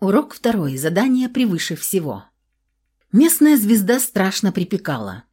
Урок второй. Задание превыше всего. Местная звезда страшно припекала.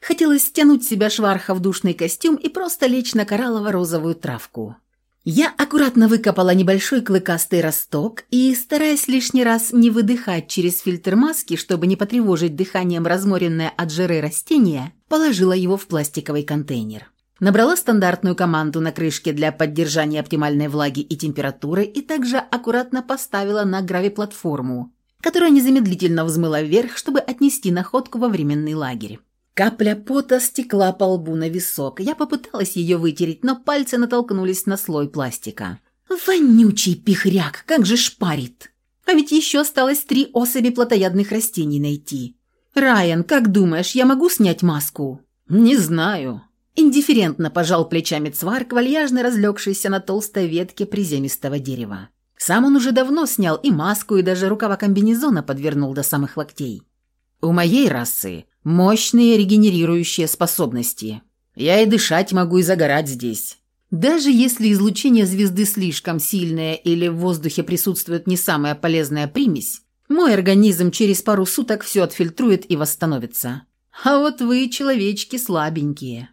Хотелось стянуть себя шварха в душный костюм и просто лечь на кораллово-розовую травку. Я аккуратно выкопала небольшой клыкастый росток и, стараясь лишний раз не выдыхать через фильтр маски, чтобы не потревожить дыханием разморенное от жиры растение, положила его в пластиковый контейнер. Набрала стандартную команду на крышке для поддержания оптимальной влаги и температуры и также аккуратно поставила на гравиплатформу, которая незамедлительно взмыла вверх, чтобы отнести находку во временный лагерь. Капля пота стекла по лбу на висок. Я попыталась ее вытереть, но пальцы натолкнулись на слой пластика. «Вонючий пихряк, как же шпарит! А ведь еще осталось три особи плотоядных растений найти. Райан, как думаешь, я могу снять маску?» «Не знаю», Индифферентно пожал плечами цварк, вальяжно разлегшийся на толстой ветке приземистого дерева. Сам он уже давно снял и маску, и даже рукава комбинезона подвернул до самых локтей. «У моей расы мощные регенерирующие способности. Я и дышать могу, и загорать здесь. Даже если излучение звезды слишком сильное или в воздухе присутствует не самая полезная примесь, мой организм через пару суток все отфильтрует и восстановится. А вот вы, человечки, слабенькие».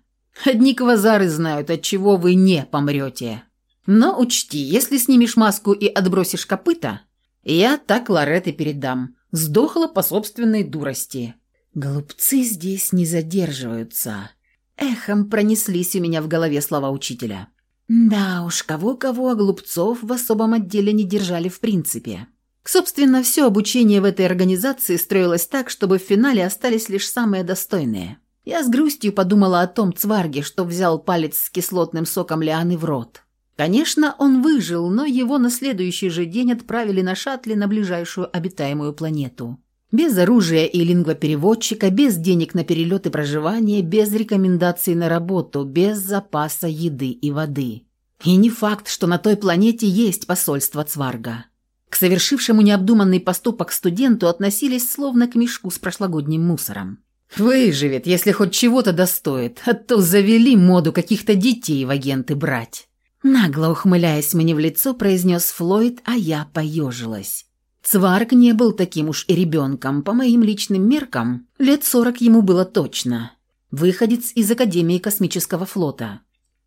Одни квазары знают, от чего вы не помрете. Но учти, если снимешь маску и отбросишь копыта, я так Лоретте передам. Сдохла по собственной дурости. Голубцы здесь не задерживаются. Эхом пронеслись у меня в голове слова учителя. Да уж, кого-кого, а голубцов в особом отделе не держали в принципе. Собственно, все обучение в этой организации строилось так, чтобы в финале остались лишь самые достойные. Я с грустью подумала о том цварге, что взял палец с кислотным соком лианы в рот. Конечно, он выжил, но его на следующий же день отправили на шаттле на ближайшую обитаемую планету. Без оружия и лингвопереводчика, без денег на перелет и проживание, без рекомендаций на работу, без запаса еды и воды. И не факт, что на той планете есть посольство Цварга. К совершившему необдуманный поступок студенту относились словно к мешку с прошлогодним мусором. Выживет, если хоть чего-то достоит, а то завели моду каких-то детей в агенты брать. Нагло ухмыляясь мне в лицо, произнес Флойд, а я поежилась. Цварк не был таким уж и ребенком, по моим личным меркам, лет сорок ему было точно. Выходец из Академии космического флота.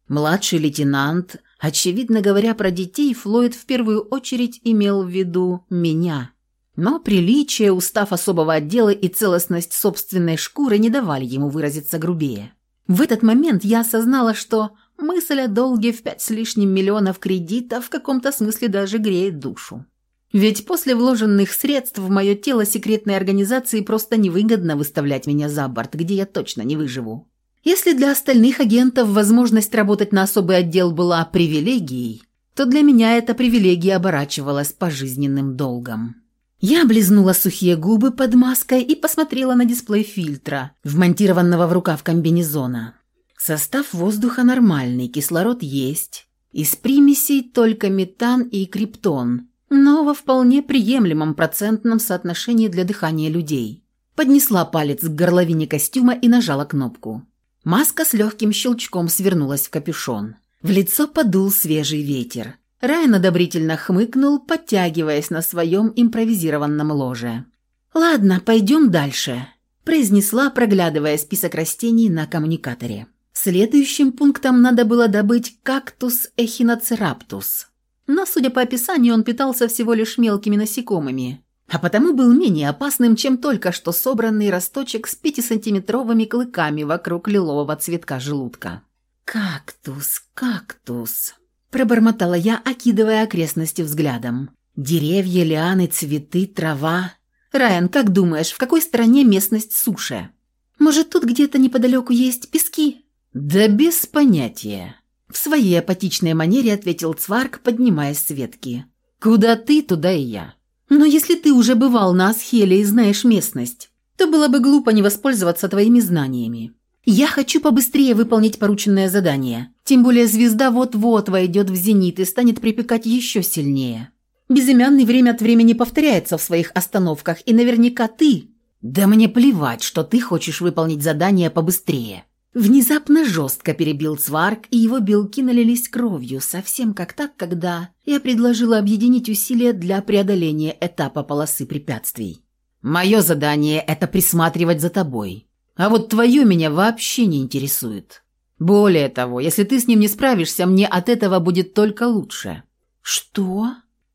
Младший лейтенант, очевидно говоря про детей, Флойд в первую очередь имел в виду меня – но приличие, устав особого отдела и целостность собственной шкуры не давали ему выразиться грубее. В этот момент я осознала, что мысль о долге в пять с лишним миллионов кредита в каком-то смысле даже греет душу. Ведь после вложенных средств в мое тело секретной организации просто невыгодно выставлять меня за борт, где я точно не выживу. Если для остальных агентов возможность работать на особый отдел была привилегией, то для меня эта привилегия оборачивалась пожизненным долгом. Я облизнула сухие губы под маской и посмотрела на дисплей фильтра, вмонтированного в рукав комбинезона. Состав воздуха нормальный, кислород есть. Из примесей только метан и криптон, но во вполне приемлемом процентном соотношении для дыхания людей. Поднесла палец к горловине костюма и нажала кнопку. Маска с легким щелчком свернулась в капюшон. В лицо подул свежий ветер. Райан одобрительно хмыкнул, подтягиваясь на своем импровизированном ложе. «Ладно, пойдем дальше», – произнесла, проглядывая список растений на коммуникаторе. Следующим пунктом надо было добыть кактус эхиноцераптус. Но, судя по описанию, он питался всего лишь мелкими насекомыми, а потому был менее опасным, чем только что собранный росточек с пятисантиметровыми клыками вокруг лилового цветка желудка. «Кактус, кактус», Пробормотала я, окидывая окрестности взглядом. Деревья, лианы, цветы, трава. Райан, как думаешь, в какой стране местность суше? Может, тут где-то неподалеку есть пески? Да без понятия. В своей апатичной манере ответил Цварк, поднимаясь с ветки. Куда ты, туда и я. Но если ты уже бывал на Асхеле и знаешь местность, то было бы глупо не воспользоваться твоими знаниями. Я хочу побыстрее выполнить порученное задание. Тем более звезда вот-вот войдет в зенит и станет припекать еще сильнее. Безымянный время от времени повторяется в своих остановках, и наверняка ты... Да мне плевать, что ты хочешь выполнить задание побыстрее. Внезапно жестко перебил Цварк, и его белки налились кровью, совсем как так, когда я предложила объединить усилия для преодоления этапа полосы препятствий. «Мое задание – это присматривать за тобой. А вот твое меня вообще не интересует. Более того, если ты с ним не справишься, мне от этого будет только лучше». «Что?»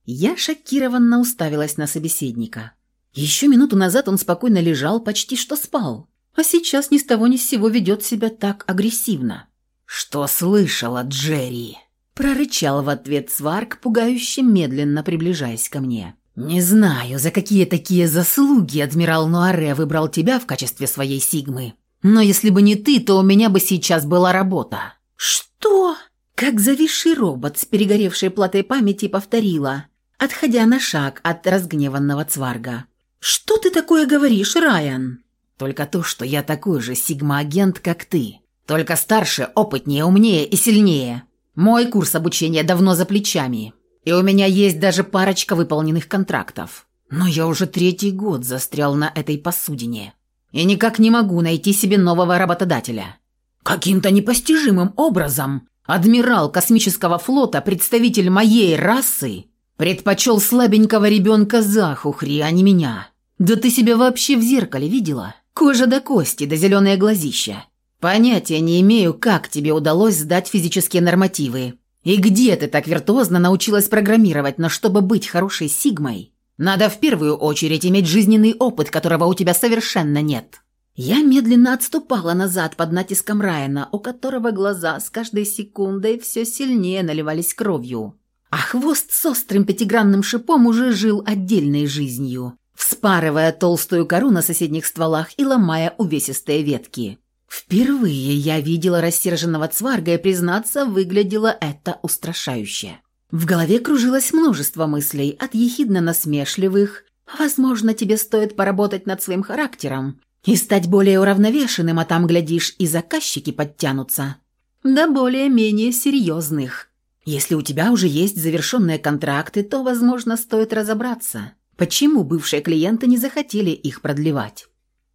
Я шокированно уставилась на собеседника. Еще минуту назад он спокойно лежал, почти что спал а сейчас ни с того ни с сего ведет себя так агрессивно. «Что слышала Джерри?» Прорычал в ответ Сварк, пугающе медленно приближаясь ко мне. «Не знаю, за какие такие заслуги адмирал Нуаре выбрал тебя в качестве своей Сигмы. Но если бы не ты, то у меня бы сейчас была работа». «Что?» Как зависший робот с перегоревшей платой памяти повторила, отходя на шаг от разгневанного Цварга. «Что ты такое говоришь, Райан?» Только то, что я такой же сигма-агент, как ты. Только старше, опытнее, умнее и сильнее. Мой курс обучения давно за плечами. И у меня есть даже парочка выполненных контрактов. Но я уже третий год застрял на этой посудине. И никак не могу найти себе нового работодателя. Каким-то непостижимым образом адмирал космического флота, представитель моей расы, предпочел слабенького ребенка Захухри, а не меня. Да ты себя вообще в зеркале видела? Кожа до кости, да зеленые глазища. Понятия не имею, как тебе удалось сдать физические нормативы. И где ты так виртуозно научилась программировать, но чтобы быть хорошей сигмой, надо в первую очередь иметь жизненный опыт, которого у тебя совершенно нет. Я медленно отступала назад под натиском Райана, у которого глаза с каждой секундой все сильнее наливались кровью. А хвост с острым пятигранным шипом уже жил отдельной жизнью, вспарывая толстую кору на соседних стволах и ломая увесистые ветки. Впервые я видела рассерженного цварга, и, признаться, выглядело это устрашающе. В голове кружилось множество мыслей, от ехидно-насмешливых «Возможно, тебе стоит поработать над своим характером и стать более уравновешенным, а там, глядишь, и заказчики подтянутся», до более-менее серьезных. Если у тебя уже есть завершенные контракты, то, возможно, стоит разобраться, почему бывшие клиенты не захотели их продлевать.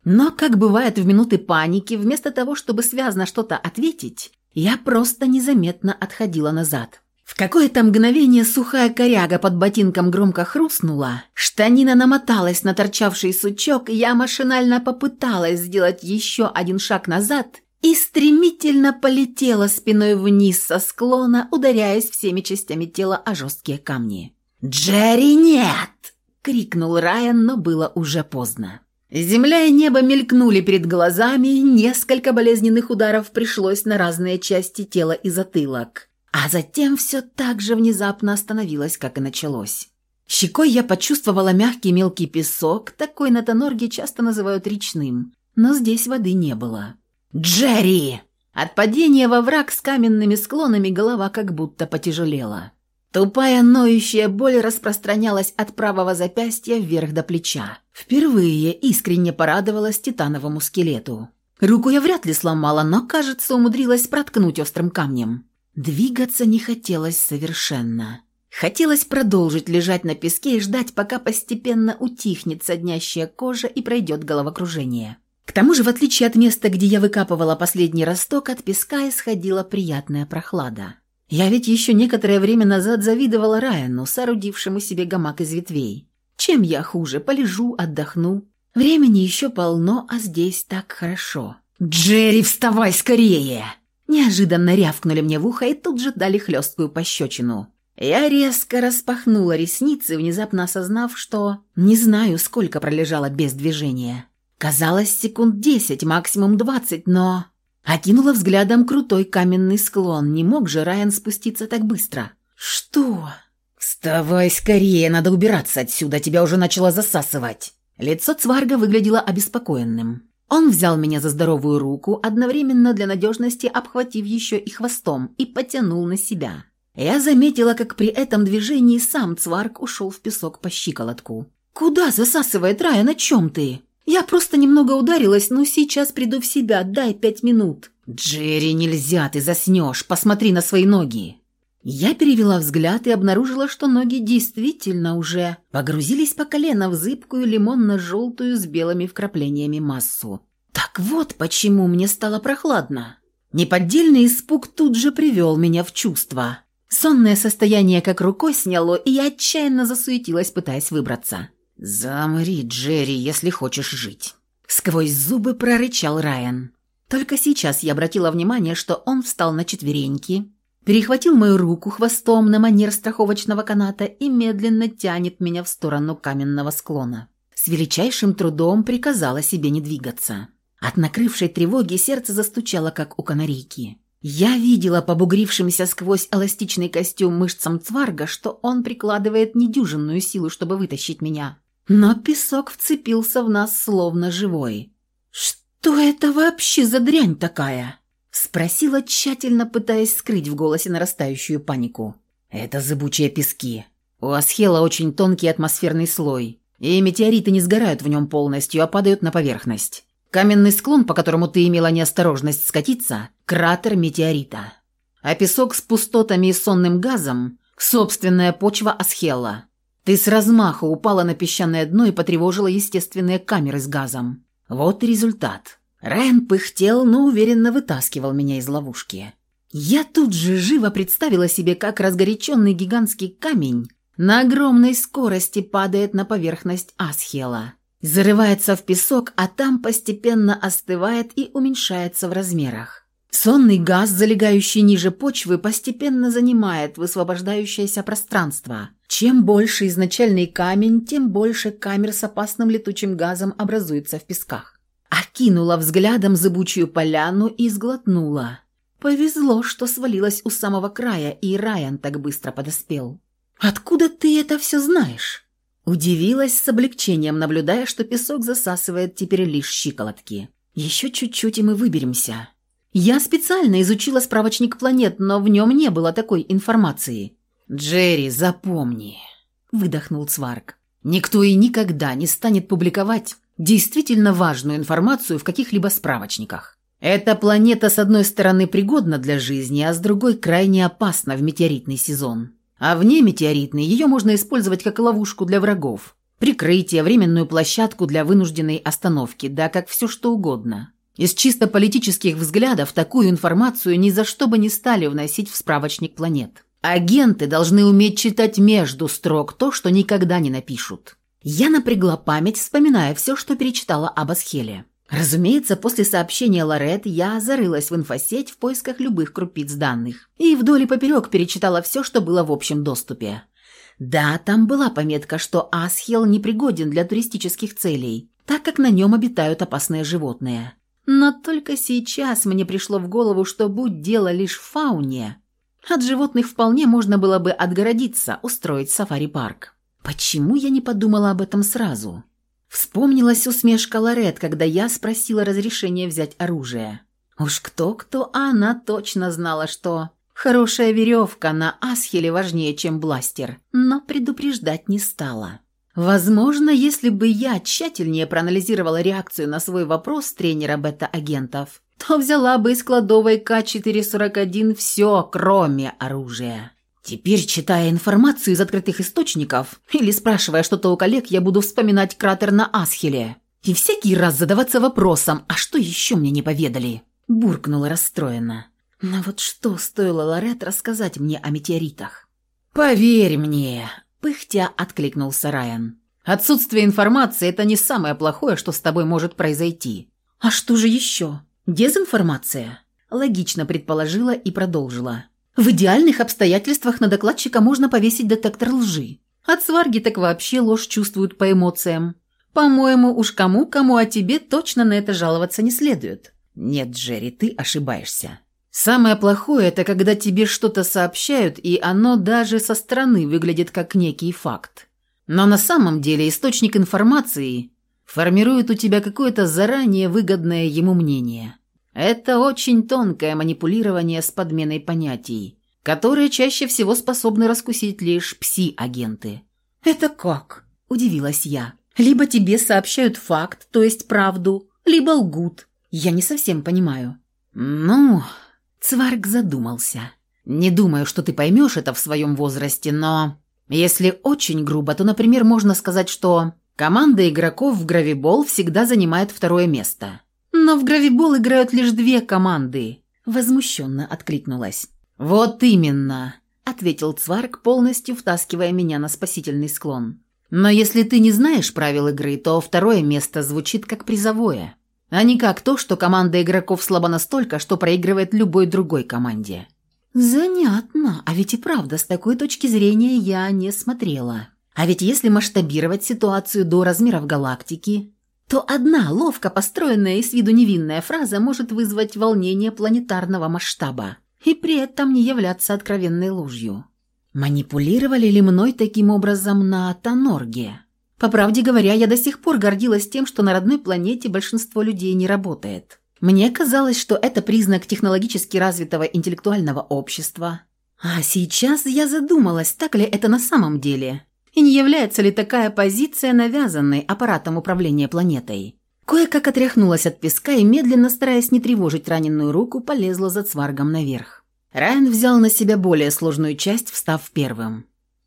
Но, как бывает в минуты паники, вместо того, чтобы связно что-то ответить, я просто незаметно отходила назад. В какое-то мгновение сухая коряга под ботинком громко хрустнула, штанина намоталась на торчавший сучок, я машинально попыталась сделать еще один шаг назад и стремительно полетела спиной вниз со склона, ударяясь всеми частями тела о жесткие камни. «Джерри, нет!» крикнул Райан, но было уже поздно. Земля и небо мелькнули перед глазами, несколько болезненных ударов пришлось на разные части тела и затылок. А затем все так же внезапно остановилось, как и началось. Щекой я почувствовала мягкий мелкий песок, такой на Тонорге часто называют речным, но здесь воды не было. «Джерри!» От падения во враг с каменными склонами голова как будто потяжелела. Тупая ноющая боль распространялась от правого запястья вверх до плеча. Впервые искренне порадовалась титановому скелету. Руку я вряд ли сломала, но, кажется, умудрилась проткнуть острым камнем. Двигаться не хотелось совершенно. Хотелось продолжить лежать на песке и ждать, пока постепенно утихнет соднящая кожа и пройдет головокружение. К тому же, в отличие от места, где я выкапывала последний росток, от песка исходила приятная прохлада. Я ведь еще некоторое время назад завидовала Райану, соорудившему себе гамак из ветвей. Чем я хуже? Полежу, отдохну. Времени еще полно, а здесь так хорошо. «Джерри, вставай скорее!» Неожиданно рявкнули мне в ухо и тут же дали хлесткую пощечину. Я резко распахнула ресницы, внезапно осознав, что не знаю, сколько пролежала без движения. Казалось, секунд десять, максимум двадцать, но... Окинула взглядом крутой каменный склон. Не мог же Райан спуститься так быстро. «Что?» «Вставай скорее, надо убираться отсюда, тебя уже начало засасывать». Лицо Цварга выглядело обеспокоенным. Он взял меня за здоровую руку, одновременно для надежности обхватив еще и хвостом, и потянул на себя. Я заметила, как при этом движении сам Цварг ушел в песок по щиколотку. «Куда засасывает Райан, о чем ты?» Я просто немного ударилась, но сейчас приду в себя, дай пять минут». «Джерри, нельзя, ты заснешь, посмотри на свои ноги». Я перевела взгляд и обнаружила, что ноги действительно уже погрузились по колено в зыбкую лимонно-желтую с белыми вкраплениями массу. Так вот почему мне стало прохладно. Неподдельный испуг тут же привел меня в чувство. Сонное состояние как рукой сняло, и я отчаянно засуетилась, пытаясь выбраться. «Замри, Джерри, если хочешь жить». Сквозь зубы прорычал Райан. Только сейчас я обратила внимание, что он встал на четвереньки, перехватил мою руку хвостом на манер страховочного каната и медленно тянет меня в сторону каменного склона. С величайшим трудом приказала себе не двигаться. От накрывшей тревоги сердце застучало, как у канарейки. Я видела по бугрившимся сквозь эластичный костюм мышцам цварга, что он прикладывает недюжинную силу, чтобы вытащить меня. Но песок вцепился в нас словно живой. «Что это вообще за дрянь такая?» Спросила, тщательно пытаясь скрыть в голосе нарастающую панику. «Это зыбучие пески. У Асхела очень тонкий атмосферный слой, и метеориты не сгорают в нем полностью, а падают на поверхность. Каменный склон, по которому ты имела неосторожность скатиться – кратер метеорита. А песок с пустотами и сонным газом – собственная почва Асхела. Ты с размаху упала на песчаное дно и потревожила естественные камеры с газом. Вот и результат. Райан пыхтел, но уверенно вытаскивал меня из ловушки. Я тут же живо представила себе, как разгоряченный гигантский камень на огромной скорости падает на поверхность Асхела – зарывается в песок, а там постепенно остывает и уменьшается в размерах. Сонный газ, залегающий ниже почвы, постепенно занимает высвобождающееся пространство. Чем больше изначальный камень, тем больше камер с опасным летучим газом образуется в песках. Окинула взглядом зыбучую поляну и сглотнула. Повезло, что свалилась у самого края, и Райан так быстро подоспел. «Откуда ты это все знаешь?» Удивилась с облегчением, наблюдая, что песок засасывает теперь лишь щиколотки. Еще чуть-чуть, и мы выберемся. Я специально изучила справочник планет, но в нем не было такой информации. «Джерри, запомни», — выдохнул Цварк. «Никто и никогда не станет публиковать действительно важную информацию в каких-либо справочниках. Эта планета, с одной стороны, пригодна для жизни, а с другой крайне опасна в метеоритный сезон. А вне метеоритной ее можно использовать как ловушку для врагов, прикрытие, временную площадку для вынужденной остановки, да как все что угодно. Из чисто политических взглядов такую информацию ни за что бы не стали вносить в справочник планет. Агенты должны уметь читать между строк то, что никогда не напишут. Я напрягла память, вспоминая все, что перечитала об Асхеле. Разумеется, после сообщения Лорет я зарылась в инфосеть в поисках любых крупиц данных и вдоль и поперек перечитала все, что было в общем доступе. Да, там была пометка, что Асхел непригоден для туристических целей, так как на нем обитают опасные животные. Но только сейчас мне пришло в голову, что будь дело лишь в фауне, от животных вполне можно было бы отгородиться, устроить сафари-парк. Почему я не подумала об этом сразу? Вспомнилась усмешка Лорет, когда я спросила разрешения взять оружие. Уж кто-кто, а она точно знала, что хорошая веревка на Асхеле важнее, чем бластер, но предупреждать не стала. Возможно, если бы я тщательнее проанализировала реакцию на свой вопрос тренера бета-агентов, то взяла бы из кладовой К-441 все, кроме оружия. Теперь, читая информацию из открытых источников или спрашивая что-то у коллег, я буду вспоминать кратер на Асхеле. И всякий раз задаваться вопросом, а что еще мне не поведали? Буркнула расстроена. Но вот что стоило Лорет рассказать мне о метеоритах? «Поверь мне», — пыхтя откликнулся Райан. «Отсутствие информации — это не самое плохое, что с тобой может произойти». «А что же еще? Дезинформация?» Логично предположила и продолжила. В идеальных обстоятельствах на докладчика можно повесить детектор лжи. От сварги так вообще ложь чувствуют по эмоциям. По-моему, уж кому-кому, а тебе точно на это жаловаться не следует. Нет, Джерри, ты ошибаешься. Самое плохое – это когда тебе что-то сообщают, и оно даже со стороны выглядит как некий факт. Но на самом деле источник информации формирует у тебя какое-то заранее выгодное ему мнение – это очень тонкое манипулирование с подменой понятий, которые чаще всего способны раскусить лишь пси-агенты. «Это как?» – удивилась я. «Либо тебе сообщают факт, то есть правду, либо лгут. Я не совсем понимаю». «Ну...» – Цварк задумался. «Не думаю, что ты поймешь это в своем возрасте, но...» Если очень грубо, то, например, можно сказать, что команда игроков в гравибол всегда занимает второе место. «Но в гравибол играют лишь две команды», – возмущенно откликнулась. «Вот именно», – ответил Цварк, полностью втаскивая меня на спасительный склон. «Но если ты не знаешь правил игры, то второе место звучит как призовое, а не как то, что команда игроков слаба настолько, что проигрывает любой другой команде». «Занятно. А ведь и правда, с такой точки зрения я не смотрела. А ведь если масштабировать ситуацию до размеров галактики, то одна ловко построенная и с виду невинная фраза может вызвать волнение планетарного масштаба и при этом не являться откровенной ложью. Манипулировали ли мной таким образом на Танорге? По правде говоря, я до сих пор гордилась тем, что на родной планете большинство людей не работает. Мне казалось, что это признак технологически развитого интеллектуального общества. А сейчас я задумалась, так ли это на самом деле, и не является ли такая позиция навязанной аппаратом управления планетой. Кое-как отряхнулась от песка и, медленно стараясь не тревожить раненую руку, полезла за цваргом наверх. Райан взял на себя более сложную часть, встав первым.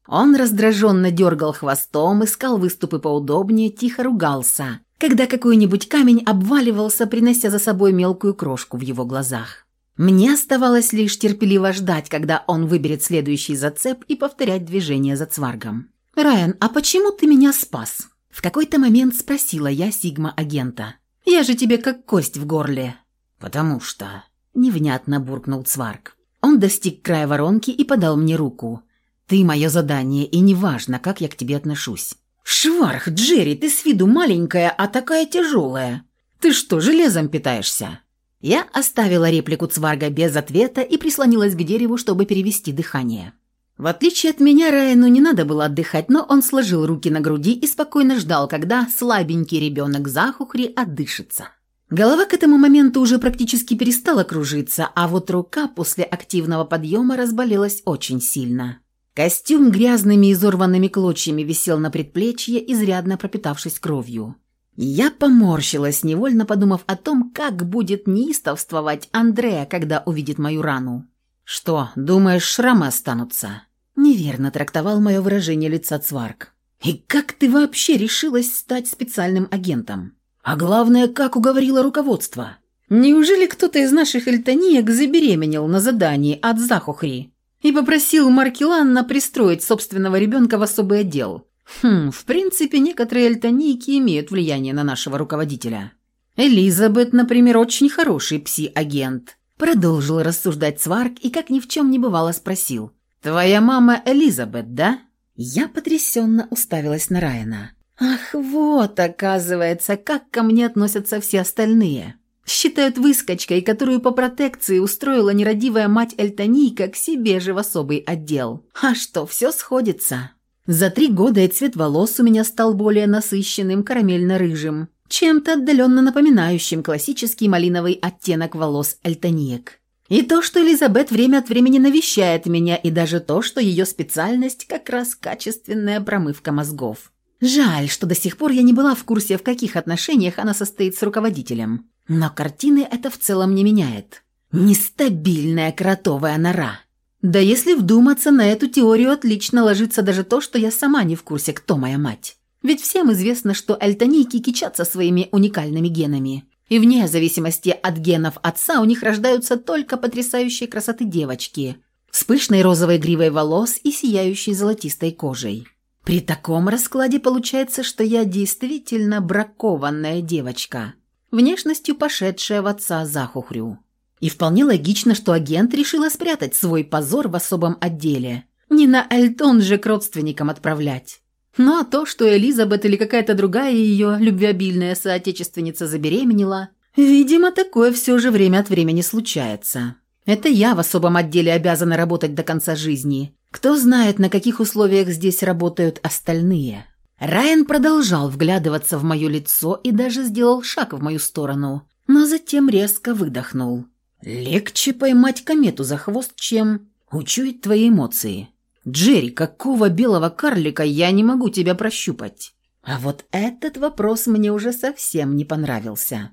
Он раздраженно дергал хвостом, искал выступы поудобнее, тихо ругался, когда какой-нибудь камень обваливался, принося за собой мелкую крошку в его глазах. Мне оставалось лишь терпеливо ждать, когда он выберет следующий зацеп и повторять движение за цваргом. «Райан, а почему ты меня спас?» В какой-то момент спросила я Сигма-агента. «Я же тебе как кость в горле». «Потому что...» Невнятно буркнул Цварг. Он достиг края воронки и подал мне руку. «Ты мое задание, и неважно, как я к тебе отношусь. «Шварх, Джерри, ты с виду маленькая, а такая тяжелая. Ты что, железом питаешься?» Я оставила реплику Цварга без ответа и прислонилась к дереву, чтобы перевести дыхание. В отличие от меня, Райану не надо было отдыхать, но он сложил руки на груди и спокойно ждал, когда слабенький ребенок Захухри отдышится. Голова к этому моменту уже практически перестала кружиться, а вот рука после активного подъема разболелась очень сильно. Костюм грязными и изорванными клочьями висел на предплечье, изрядно пропитавшись кровью. Я поморщилась, невольно подумав о том, как будет неистовствовать Андрея, когда увидит мою рану. «Что, думаешь, шрамы останутся?» Неверно трактовал мое выражение лица Цварк. «И как ты вообще решилась стать специальным агентом? А главное, как уговорила руководство? Неужели кто-то из наших эльтониек забеременел на задании от Захухри?» И попросил Маркеланна пристроить собственного ребенка в особый отдел. Хм, в принципе, некоторые альтонийки имеют влияние на нашего руководителя. Элизабет, например, очень хороший пси-агент. Продолжил рассуждать Сварк и, как ни в чем не бывало, спросил. «Твоя мама Элизабет, да?» Я потрясенно уставилась на Райана. «Ах, вот, оказывается, как ко мне относятся все остальные. Считают выскочкой, которую по протекции устроила нерадивая мать Эльтонийка к себе же в особый отдел. А что, все сходится. За три года и цвет волос у меня стал более насыщенным карамельно-рыжим, чем-то отдаленно напоминающим классический малиновый оттенок волос Эльтониек. И то, что Элизабет время от времени навещает меня, и даже то, что ее специальность как раз качественная промывка мозгов. Жаль, что до сих пор я не была в курсе, в каких отношениях она состоит с руководителем. Но картины это в целом не меняет. Нестабильная кротовая нора. Да если вдуматься, на эту теорию отлично ложится даже то, что я сама не в курсе, кто моя мать. Ведь всем известно, что альтонийки кичатся своими уникальными генами. И вне зависимости от генов отца у них рождаются только потрясающей красоты девочки с пышной розовой гривой волос и сияющей золотистой кожей. При таком раскладе получается, что я действительно бракованная девочка, внешностью пошедшая в отца Захухрю. И вполне логично, что агент решила спрятать свой позор в особом отделе. Не на Эльтон же к родственникам отправлять. Ну а то, что Элизабет или какая-то другая ее любвеобильная соотечественница забеременела, видимо, такое все же время от времени случается. Это я в особом отделе обязана работать до конца жизни. Кто знает, на каких условиях здесь работают остальные. Райан продолжал вглядываться в мое лицо и даже сделал шаг в мою сторону, но затем резко выдохнул. «Легче поймать комету за хвост, чем учуять твои эмоции. Джерри, какого белого карлика я не могу тебя прощупать?» А вот этот вопрос мне уже совсем не понравился.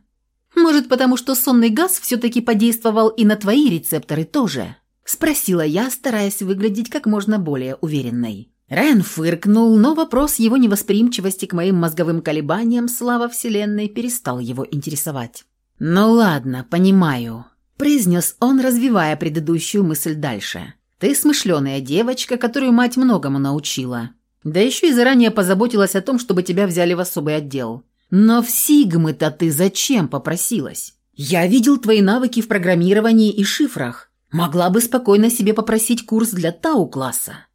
«Может, потому что сонный газ все-таки подействовал и на твои рецепторы тоже?» – спросила я, стараясь выглядеть как можно более уверенной. Райан фыркнул, но вопрос его невосприимчивости к моим мозговым колебаниям, слава Вселенной, перестал его интересовать. «Ну ладно, понимаю», – произнес он, развивая предыдущую мысль дальше. «Ты смышленая девочка, которую мать многому научила. Да еще и заранее позаботилась о том, чтобы тебя взяли в особый отдел. Но в Сигмы-то ты зачем попросилась? Я видел твои навыки в программировании и шифрах. Могла бы спокойно себе попросить курс для Тау-класса».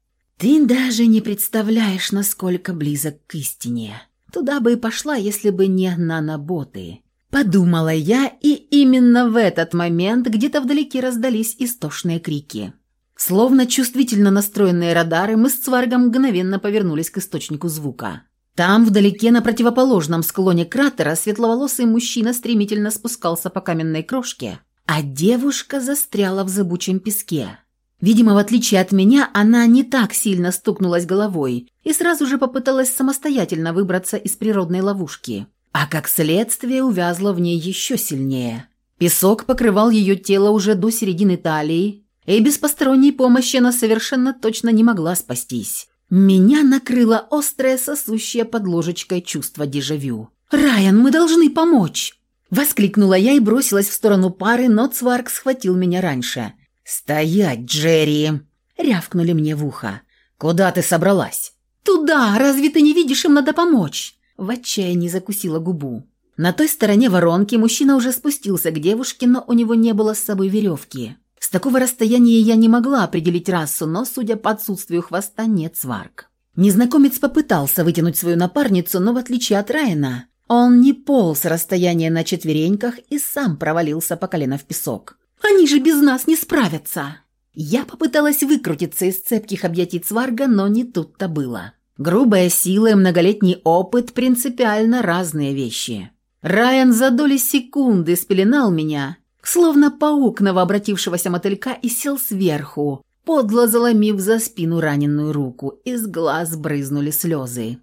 «Ты даже не представляешь, насколько близок к истине. Туда бы и пошла, если бы не наноботы». Подумала я, и именно в этот момент где-то вдалеке раздались истошные крики. Словно чувствительно настроенные радары, мы с Цваргом мгновенно повернулись к источнику звука. Там, вдалеке, на противоположном склоне кратера, светловолосый мужчина стремительно спускался по каменной крошке, а девушка застряла в зыбучем песке. Видимо, в отличие от меня, она не так сильно стукнулась головой и сразу же попыталась самостоятельно выбраться из природной ловушки а как следствие увязла в ней еще сильнее. Песок покрывал ее тело уже до середины талии, и без посторонней помощи она совершенно точно не могла спастись. Меня накрыло острое сосущее под ложечкой чувство дежавю. «Райан, мы должны помочь!» Воскликнула я и бросилась в сторону пары, но Цварк схватил меня раньше. «Стоять, Джерри!» — рявкнули мне в ухо. «Куда ты собралась?» «Туда! Разве ты не видишь, им надо помочь?» В отчаянии закусила губу. На той стороне воронки мужчина уже спустился к девушке, но у него не было с собой веревки. С такого расстояния я не могла определить расу, но, судя по отсутствию хвоста, нет сварк. Незнакомец попытался вытянуть свою напарницу, но в отличие от Райана, он не полз расстояние на четвереньках и сам провалился по колено в песок. «Они же без нас не справятся!» Я попыталась выкрутиться из цепких объятий Цварга, но не тут-то было. Грубая сила и многолетний опыт – принципиально разные вещи. Райан за доли секунды спеленал меня, словно паук новообратившегося мотылька, и сел сверху, подло заломив за спину раненую руку. Из глаз брызнули слезы.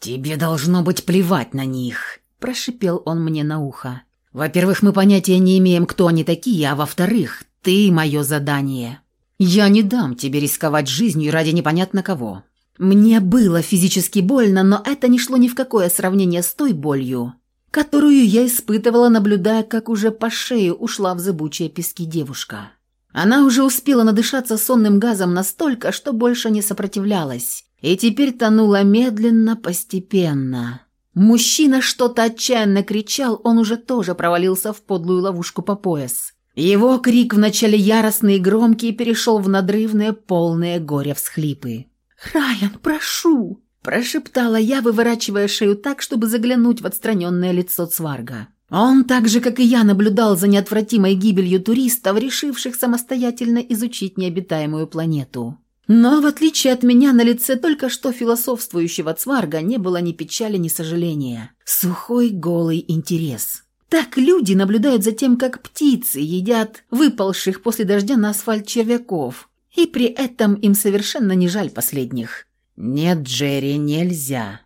«Тебе должно быть плевать на них», – прошипел он мне на ухо. «Во-первых, мы понятия не имеем, кто они такие, а во-вторых, ты – мое задание. Я не дам тебе рисковать жизнью ради непонятно кого. Мне было физически больно, но это не шло ни в какое сравнение с той болью, которую я испытывала, наблюдая, как уже по шее ушла в зыбучие пески девушка. Она уже успела надышаться сонным газом настолько, что больше не сопротивлялась, и теперь тонула медленно, постепенно. Мужчина что-то отчаянно кричал, он уже тоже провалился в подлую ловушку по пояс. Его крик вначале яростный и громкий перешел в надрывные, полные горя всхлипы. «Райан, прошу!» – прошептала я, выворачивая шею так, чтобы заглянуть в отстраненное лицо Цварга. Он, так же, как и я, наблюдал за неотвратимой гибелью туристов, решивших самостоятельно изучить необитаемую планету. Но, в отличие от меня, на лице только что философствующего Цварга не было ни печали, ни сожаления. Сухой, голый интерес. Так люди наблюдают за тем, как птицы едят выпалших после дождя на асфальт червяков, и при этом им совершенно не жаль последних. «Нет, Джерри, нельзя».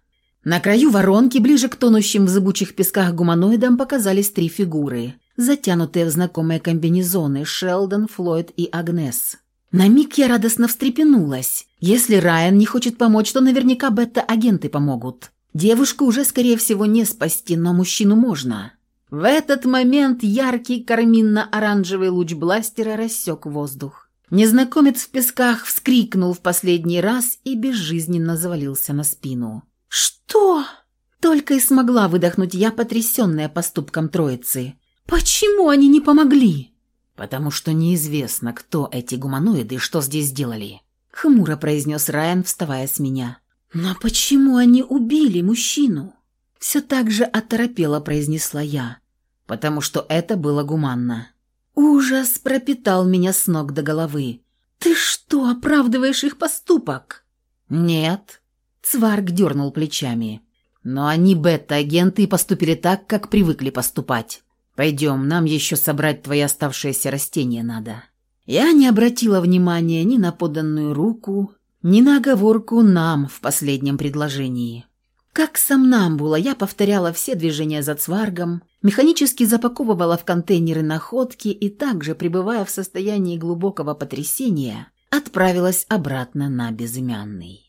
На краю воронки, ближе к тонущим в зыбучих песках гуманоидам, показались три фигуры, затянутые в знакомые комбинезоны Шелдон, Флойд и Агнес. На миг я радостно встрепенулась. Если Райан не хочет помочь, то наверняка бета-агенты помогут. Девушку уже, скорее всего, не спасти, но мужчину можно. В этот момент яркий карминно-оранжевый луч бластера рассек воздух. Незнакомец в песках вскрикнул в последний раз и безжизненно завалился на спину. «Что?» Только и смогла выдохнуть я, потрясенная поступком троицы. «Почему они не помогли?» «Потому что неизвестно, кто эти гуманоиды и что здесь сделали», — хмуро произнес Райан, вставая с меня. «Но почему они убили мужчину?» Все так же оторопело произнесла я. «Потому что это было гуманно. Ужас пропитал меня с ног до головы. «Ты что, оправдываешь их поступок?» «Нет», — Цварг дернул плечами. «Но они бета-агенты и поступили так, как привыкли поступать. Пойдем, нам еще собрать твои оставшиеся растения надо». Я не обратила внимания ни на поданную руку, ни на оговорку «нам» в последнем предложении. Как сомнамбула, я повторяла все движения за цваргом, механически запаковывала в контейнеры находки и также, пребывая в состоянии глубокого потрясения, отправилась обратно на безымянный.